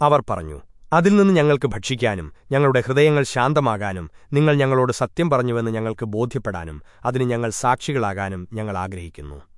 അവർ പറഞ്ഞു അതിൽ നിന്ന് ഞങ്ങൾക്ക് ഭക്ഷിക്കാനും ഞങ്ങളുടെ ഹൃദയങ്ങൾ ശാന്തമാകാനും നിങ്ങൾ ഞങ്ങളോട് സത്യം പറഞ്ഞുവെന്ന് ഞങ്ങൾക്ക് ബോധ്യപ്പെടാനും അതിന് ഞങ്ങൾ സാക്ഷികളാകാനും ഞങ്ങൾ ആഗ്രഹിക്കുന്നു.